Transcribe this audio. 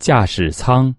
驾驶舱。